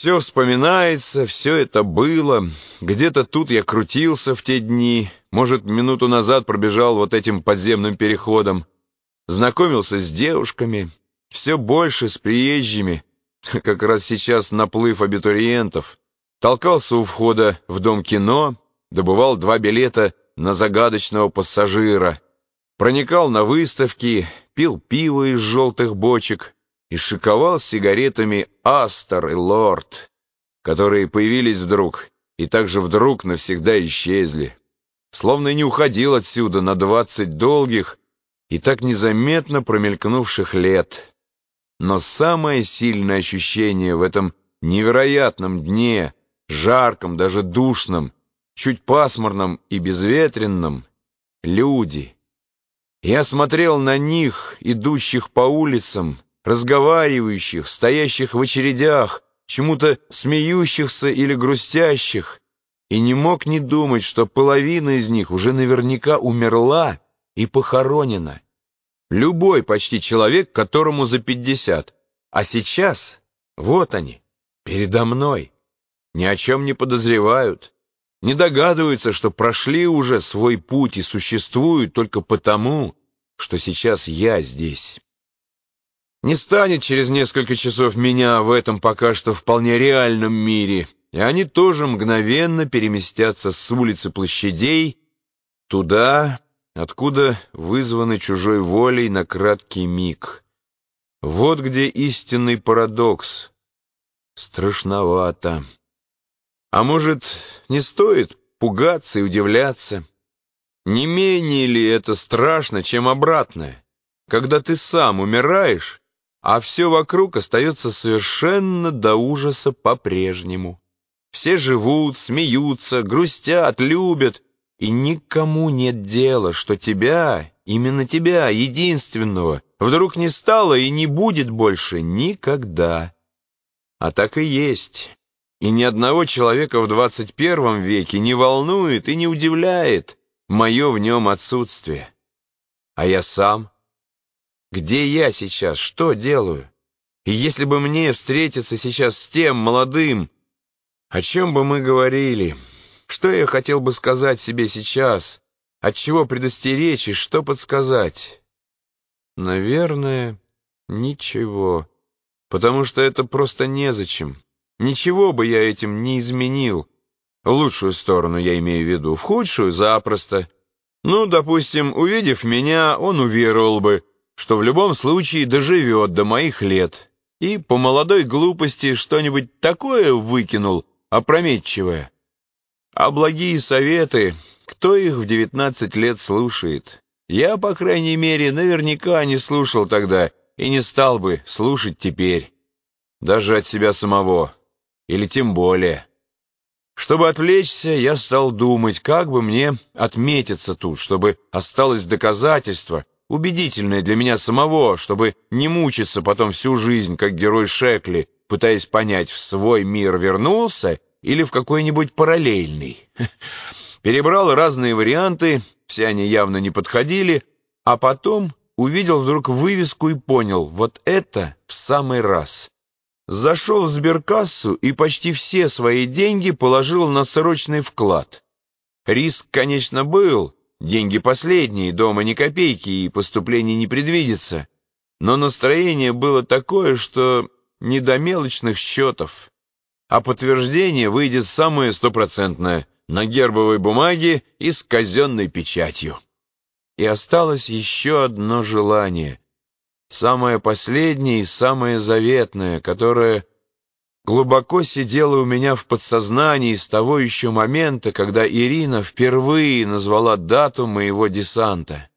Все вспоминается, все это было. Где-то тут я крутился в те дни. Может, минуту назад пробежал вот этим подземным переходом. Знакомился с девушками, все больше с приезжими. Как раз сейчас наплыв абитуриентов. Толкался у входа в дом кино, добывал два билета на загадочного пассажира. Проникал на выставки, пил пиво из желтых бочек и шиковал сигаретами «Астер» и «Лорд», которые появились вдруг и также вдруг навсегда исчезли. Словно не уходил отсюда на двадцать долгих и так незаметно промелькнувших лет. Но самое сильное ощущение в этом невероятном дне, жарком, даже душном, чуть пасмурном и безветренном — люди. Я смотрел на них, идущих по улицам, разговаривающих, стоящих в очередях, чему-то смеющихся или грустящих, и не мог не думать, что половина из них уже наверняка умерла и похоронена. Любой почти человек, которому за пятьдесят. А сейчас вот они, передо мной. Ни о чем не подозревают, не догадываются, что прошли уже свой путь и существуют только потому, что сейчас я здесь. Не станет через несколько часов меня в этом пока что вполне реальном мире, и они тоже мгновенно переместятся с улицы площадей туда, откуда вызваны чужой волей на краткий миг. Вот где истинный парадокс. Страшновато. А может, не стоит пугаться и удивляться? Не менее ли это страшно, чем обратное, когда ты сам умираешь, а все вокруг остается совершенно до ужаса по-прежнему. Все живут, смеются, грустят, любят, и никому нет дела, что тебя, именно тебя, единственного, вдруг не стало и не будет больше никогда. А так и есть. И ни одного человека в двадцать первом веке не волнует и не удивляет мое в нем отсутствие. А я сам где я сейчас? Что делаю? И если бы мне встретиться сейчас с тем молодым, о чем бы мы говорили? Что я хотел бы сказать себе сейчас? От чего предостеречь и что подсказать? Наверное, ничего. Потому что это просто незачем. Ничего бы я этим не изменил. В лучшую сторону я имею в виду, в худшую — запросто. Ну, допустим, увидев меня, он уверовал бы, что в любом случае доживет до моих лет, и по молодой глупости что-нибудь такое выкинул, опрометчивое. А благие советы, кто их в девятнадцать лет слушает? Я, по крайней мере, наверняка не слушал тогда и не стал бы слушать теперь. Даже от себя самого. Или тем более. Чтобы отвлечься, я стал думать, как бы мне отметиться тут, чтобы осталось доказательство, убедительное для меня самого, чтобы не мучиться потом всю жизнь, как герой Шекли, пытаясь понять, в свой мир вернулся или в какой-нибудь параллельный. Перебрал разные варианты, все они явно не подходили, а потом увидел вдруг вывеску и понял, вот это в самый раз. Зашел в сберкассу и почти все свои деньги положил на срочный вклад. Риск, конечно, был, Деньги последние, дома ни копейки, и поступлений не предвидится. Но настроение было такое, что не до мелочных счетов. А подтверждение выйдет самое стопроцентное, на гербовой бумаге и с казенной печатью. И осталось еще одно желание, самое последнее и самое заветное, которое глубоко сидела у меня в подсознании с того еще момента, когда Ирина впервые назвала дату моего десанта.